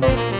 Bye.